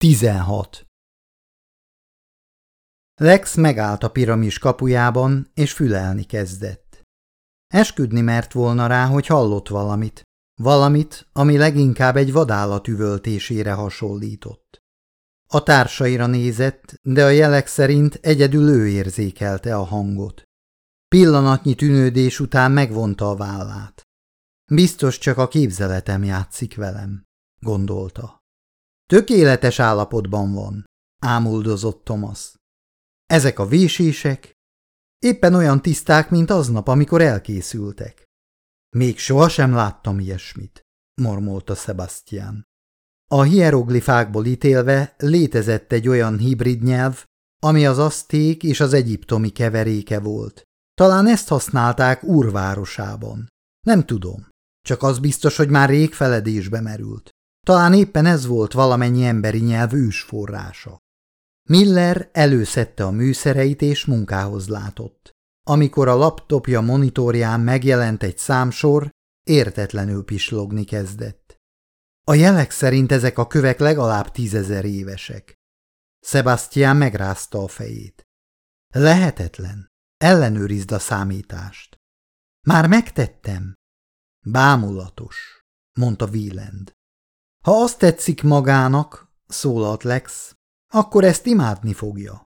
16. Lex megállt a piramis kapujában, és fülelni kezdett. Esküdni mert volna rá, hogy hallott valamit. Valamit, ami leginkább egy vadállat üvöltésére hasonlított. A társaira nézett, de a jelek szerint egyedül ő érzékelte a hangot. Pillanatnyi tűnődés után megvonta a vállát. Biztos csak a képzeletem játszik velem, gondolta. Tökéletes állapotban van, ámuldozott Thomas. Ezek a vésések éppen olyan tiszták, mint aznap, amikor elkészültek. Még sohasem láttam ilyesmit, mormolta Sebastian. A hieroglifákból ítélve létezett egy olyan hibrid nyelv, ami az aszték és az egyiptomi keveréke volt. Talán ezt használták úrvárosában. Nem tudom, csak az biztos, hogy már rég feledésbe merült. Talán éppen ez volt valamennyi emberi nyelv ősforrása. Miller előszedte a műszereit és munkához látott. Amikor a laptopja monitorján megjelent egy számsor, értetlenül pislogni kezdett. A jelek szerint ezek a kövek legalább tízezer évesek. Sebastian megrázta a fejét. Lehetetlen. Ellenőrizd a számítást. Már megtettem. Bámulatos, mondta Wieland. Ha azt tetszik magának, szólalt Lex, akkor ezt imádni fogja.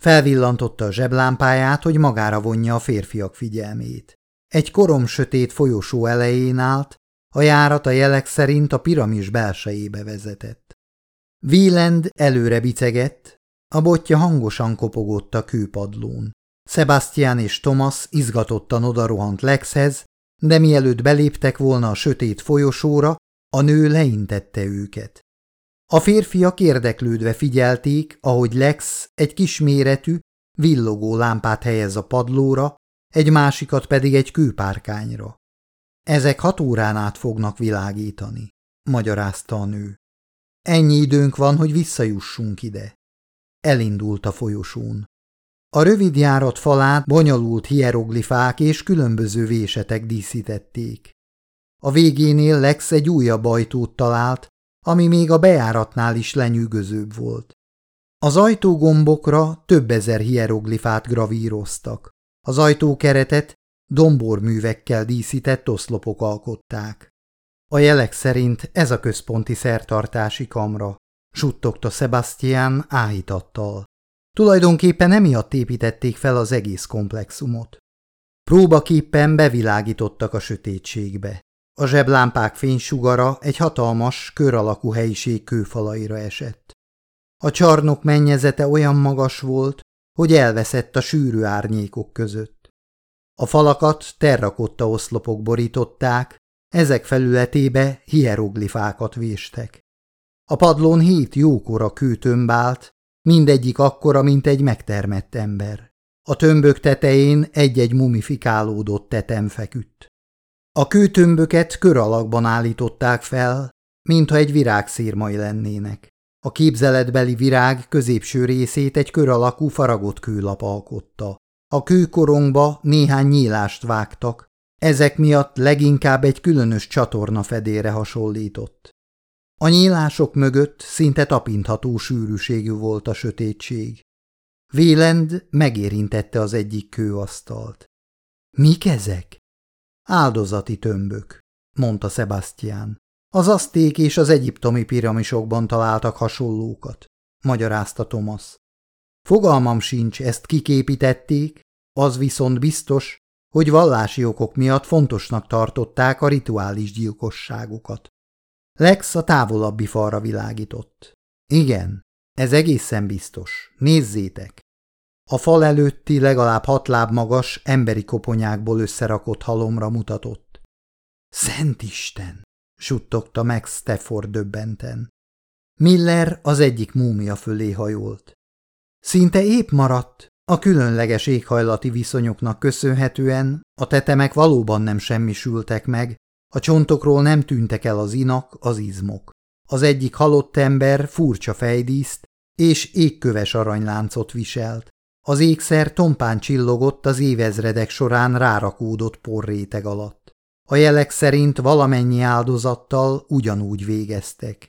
Felvillantotta a zseblámpáját, hogy magára vonja a férfiak figyelmét. Egy korom sötét folyosó elején állt, a járat a jelek szerint a piramis belsejébe vezetett. Wieland előre bicegett, a botja hangosan kopogott a kőpadlón. Sebastian és Thomas izgatottan odarohant Lexhez, de mielőtt beléptek volna a sötét folyosóra, a nő leintette őket. A férfiak érdeklődve figyelték, ahogy Lex egy kisméretű, villogó lámpát helyez a padlóra, egy másikat pedig egy kőpárkányra. Ezek hat órán át fognak világítani, magyarázta a nő. Ennyi időnk van, hogy visszajussunk ide. Elindult a folyosón. A rövid járat falát bonyolult hieroglifák és különböző vésetek díszítették. A végénél Lex egy újabb ajtót talált, ami még a bejáratnál is lenyűgözőbb volt. Az ajtógombokra több ezer hieroglifát gravíroztak. Az ajtókeretet domborművekkel díszített oszlopok alkották. A jelek szerint ez a központi szertartási kamra, suttogta Sebastian áhítattal. Tulajdonképpen emiatt építették fel az egész komplexumot. Próbaképpen bevilágítottak a sötétségbe. A zseblámpák fénysugara egy hatalmas, kör alakú helyiség kőfalaira esett. A csarnok mennyezete olyan magas volt, hogy elveszett a sűrű árnyékok között. A falakat terrakotta oszlopok borították, ezek felületébe hieroglifákat véstek. A padlón hét jókora kőtömb állt, mindegyik akkora, mint egy megtermett ember. A tömbök tetején egy-egy mumifikálódott tetem feküdt. A kőtömböket kör alakban állították fel, mintha egy virágszírmai lennének. A képzeletbeli virág középső részét egy kör alakú faragott kőlap alkotta. A kőkorongba néhány nyílást vágtak, ezek miatt leginkább egy különös csatorna fedére hasonlított. A nyílások mögött szinte tapintható sűrűségű volt a sötétség. Vélend megérintette az egyik kőasztalt. – Mik ezek? Áldozati tömbök, mondta Sebastian. Az aszték és az egyiptomi piramisokban találtak hasonlókat, magyarázta Thomas. Fogalmam sincs, ezt kiképítették, az viszont biztos, hogy vallási okok miatt fontosnak tartották a rituális gyilkosságokat. Lex a távolabbi falra világított. Igen, ez egészen biztos. Nézzétek! A fal előtti legalább hat láb magas, emberi koponyákból összerakott halomra mutatott. Szent Isten! suttogta meg Stafford döbbenten. Miller az egyik múmia fölé hajolt. Szinte épp maradt, a különleges éghajlati viszonyoknak köszönhetően a tetemek valóban nem semmisültek meg, a csontokról nem tűntek el az inak, az izmok. Az egyik halott ember furcsa fejdíszt és égköves aranyláncot viselt. Az ékszer tompán csillogott az évezredek során rárakódott porréteg alatt. A jelek szerint valamennyi áldozattal ugyanúgy végeztek.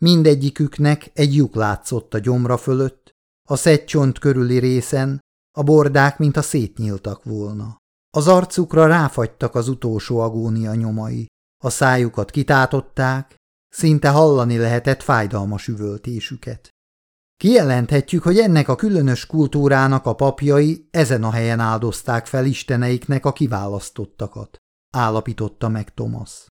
Mindegyiküknek egy lyuk látszott a gyomra fölött, a szedcsont körüli részen, a bordák, mint a szétnyíltak volna. Az arcukra ráfagytak az utolsó agónia nyomai, a szájukat kitátották, szinte hallani lehetett fájdalmas üvöltésüket. Kijelenthetjük, hogy ennek a különös kultúrának a papjai ezen a helyen áldozták fel isteneiknek a kiválasztottakat, állapította meg Thomas.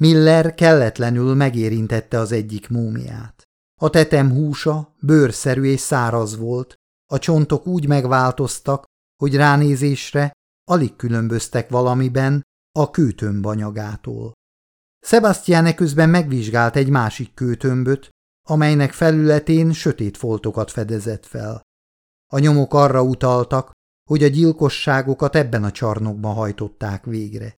Miller kelletlenül megérintette az egyik múmiát. A tetem húsa bőrszerű és száraz volt, a csontok úgy megváltoztak, hogy ránézésre alig különböztek valamiben a kőtömb anyagától. Sebastian eközben megvizsgált egy másik kőtömböt, amelynek felületén sötét foltokat fedezett fel. A nyomok arra utaltak, hogy a gyilkosságokat ebben a csarnokban hajtották végre.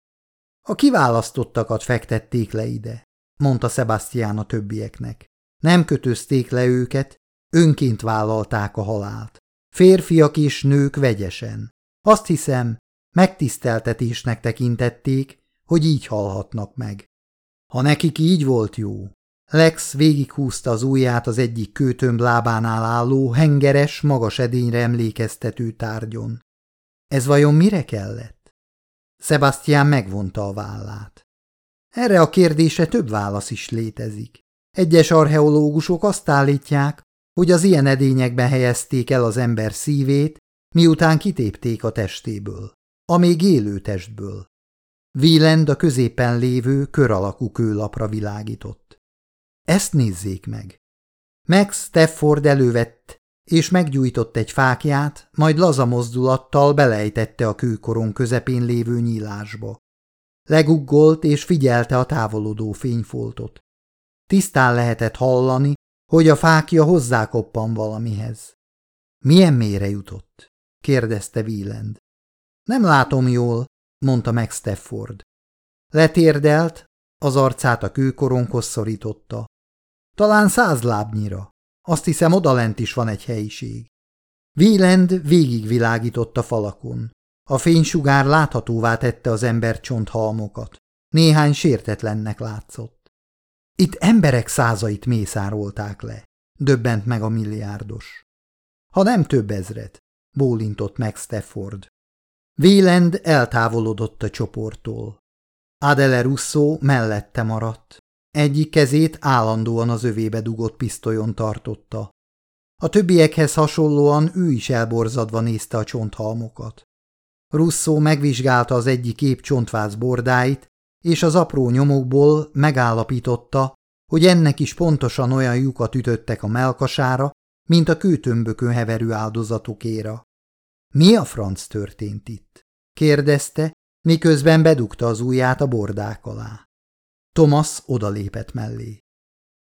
A kiválasztottakat fektették le ide, mondta Sebastian a többieknek. Nem kötözték le őket, önként vállalták a halált. Férfiak és nők vegyesen. Azt hiszem, megtiszteltetésnek tekintették, hogy így halhatnak meg. Ha nekik így volt jó. Lex végighúzta az ujját az egyik kőtömb lábánál álló, hengeres, magas edényre emlékeztető tárgyon. Ez vajon mire kellett? Sebastian megvonta a vállát. Erre a kérdése több válasz is létezik. Egyes archeológusok azt állítják, hogy az ilyen edényekben helyezték el az ember szívét, miután kitépték a testéből, a még élő testből. Wieland a középen lévő kör alakú kőlapra világított. Ezt nézzék meg. Max Stafford elővett, és meggyújtott egy fákját, majd laza mozdulattal belejtette a kőkoron közepén lévő nyílásba. Leguggolt és figyelte a távolodó fényfoltot. Tisztán lehetett hallani, hogy a fákja hozzákoppan valamihez. Milyen mélyre jutott? kérdezte Wieland. Nem látom jól, mondta meg Stefford. Letérdelt, az arcát a kőkoronkhoz szorította. Talán száz lábnyira. Azt hiszem, odalent is van egy helyiség. Wieland végigvilágított a falakon. A fénysugár láthatóvá tette az ember csonthalmokat. Néhány sértetlennek látszott. Itt emberek százait mészárolták le, döbbent meg a milliárdos. Ha nem több ezret, bólintott meg Stefford. Wieland eltávolodott a csoporttól. Adele Russo mellette maradt. Egyik kezét állandóan az övébe dugott pisztolyon tartotta. A többiekhez hasonlóan ő is elborzadva nézte a csonthalmokat. Russo megvizsgálta az egyik kép csontváz bordáit, és az apró nyomokból megállapította, hogy ennek is pontosan olyan lyukat ütöttek a melkasára, mint a kőtömbökön heverő áldozatokéra. Mi a franc történt itt? kérdezte, miközben bedugta az ujját a bordák alá. Thomas odalépett mellé.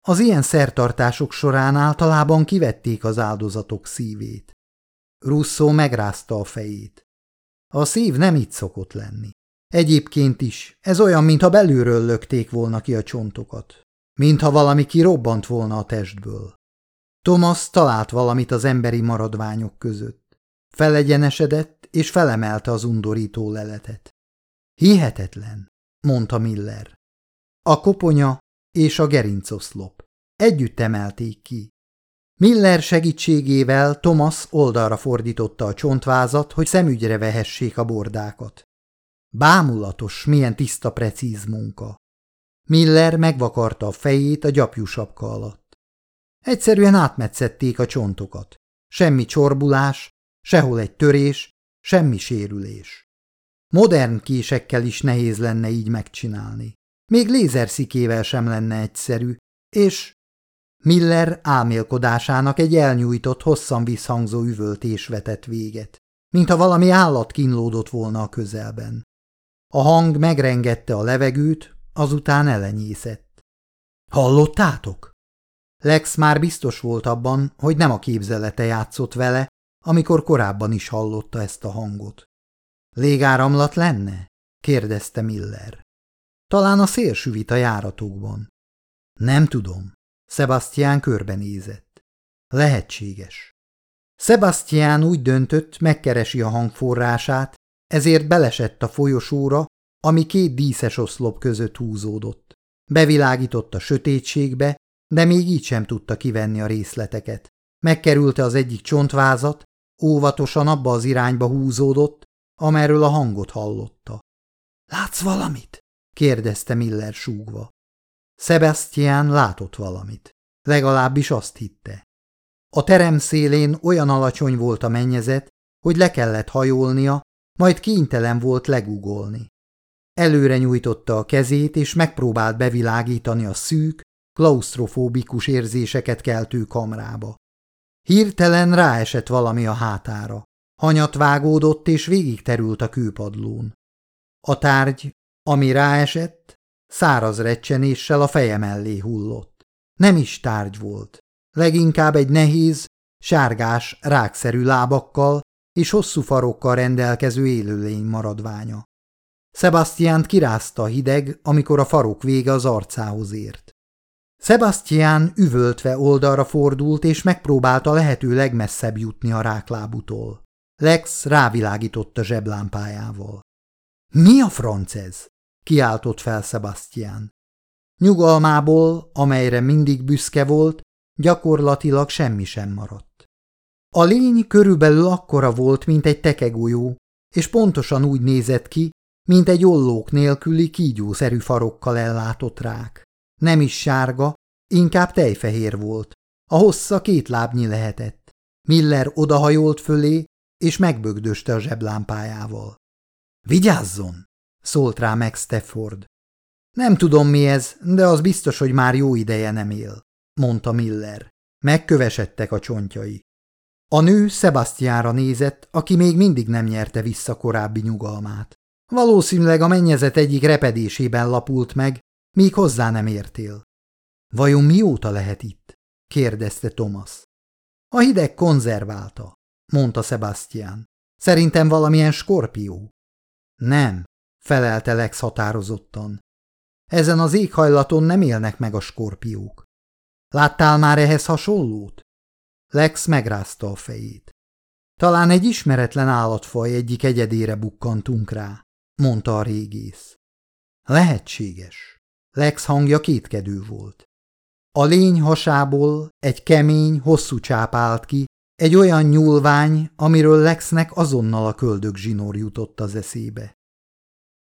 Az ilyen szertartások során általában kivették az áldozatok szívét. Russo megrázta a fejét. A szív nem így szokott lenni. Egyébként is, ez olyan, mintha belülről lökték volna ki a csontokat. Mintha valami kirobbant volna a testből. Thomas talált valamit az emberi maradványok között. Felegyenesedett, és felemelte az undorító leletet. Hihetetlen, mondta Miller. A koponya és a gerincoszlop. Együtt emelték ki. Miller segítségével Thomas oldalra fordította a csontvázat, hogy szemügyre vehessék a bordákat. Bámulatos, milyen tiszta precíz munka. Miller megvakarta a fejét a gyapjú sapka alatt. Egyszerűen átmetszették a csontokat. Semmi csorbulás, sehol egy törés, semmi sérülés. Modern késekkel is nehéz lenne így megcsinálni. Még lézerszikével sem lenne egyszerű, és Miller álmélkodásának egy elnyújtott, hosszan visszhangzó üvöltés vetett véget, mintha valami állat kínlódott volna a közelben. A hang megrengette a levegőt, azután elenyészett. Hallottátok? Lex már biztos volt abban, hogy nem a képzelete játszott vele, amikor korábban is hallotta ezt a hangot. Légáramlat lenne? kérdezte Miller. Talán a szél süvít a járatokban. Nem tudom. Sebastian körbenézett. Lehetséges. Sebastian úgy döntött, megkeresi a hangforrását, ezért belesett a folyosóra, ami két díszes oszlop között húzódott. Bevilágított a sötétségbe, de még így sem tudta kivenni a részleteket. Megkerülte az egyik csontvázat, óvatosan abba az irányba húzódott, amerről a hangot hallotta. – Látsz valamit? – kérdezte Miller súgva. Sebastian látott valamit. Legalábbis azt hitte. A terem szélén olyan alacsony volt a mennyezet, hogy le kellett hajolnia, majd kénytelen volt legugolni. Előre nyújtotta a kezét, és megpróbált bevilágítani a szűk, klaustrofóbikus érzéseket keltő kamrába. Hirtelen ráesett valami a hátára. Hanyat vágódott, és végig terült a kőpadlón. A tárgy, ami ráesett, száraz recsenéssel a feje mellé hullott. Nem is tárgy volt. Leginkább egy nehéz, sárgás, rákszerű lábakkal és hosszú farokkal rendelkező élőlény maradványa. Sebastiánt kirázta a hideg, amikor a farok vége az arcához ért. Sebastian üvöltve oldalra fordult, és megpróbálta lehető legmesszebb jutni a ráklábutól. Lex rávilágított a zseblámpájával. – Mi a franc ez? – kiáltott fel Sebastian. Nyugalmából, amelyre mindig büszke volt, gyakorlatilag semmi sem maradt. A lény körülbelül akkora volt, mint egy tekegolyó, és pontosan úgy nézett ki, mint egy ollók nélküli kígyószerű farokkal ellátott rák. Nem is sárga, inkább tejfehér volt. A hossza két lábnyi lehetett. Miller odahajolt fölé, és megbögdöste a zseblámpájával. – Vigyázzon! – szólt rá meg Stafford. – Nem tudom mi ez, de az biztos, hogy már jó ideje nem él – mondta Miller. Megkövesedtek a csontjai. A nő Sebastiánra nézett, aki még mindig nem nyerte vissza korábbi nyugalmát. Valószínűleg a mennyezet egyik repedésében lapult meg, míg hozzá nem értél. Vajon mióta lehet itt? kérdezte Thomas. A hideg konzerválta, mondta Sebastian. Szerintem valamilyen skorpió. Nem, felelte Lex határozottan. Ezen az éghajlaton nem élnek meg a skorpiók. Láttál már ehhez hasonlót? Lex megrázta a fejét. Talán egy ismeretlen állatfaj egyik egyedére bukkantunk rá mondta a régész. Lehetséges. Lex hangja kétkedő volt. A lény hasából egy kemény, hosszú csáp állt ki, egy olyan nyúlvány, amiről Lexnek azonnal a köldök zsinór jutott az eszébe.